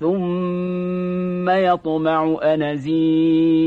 ثم يطمع أن أزيد.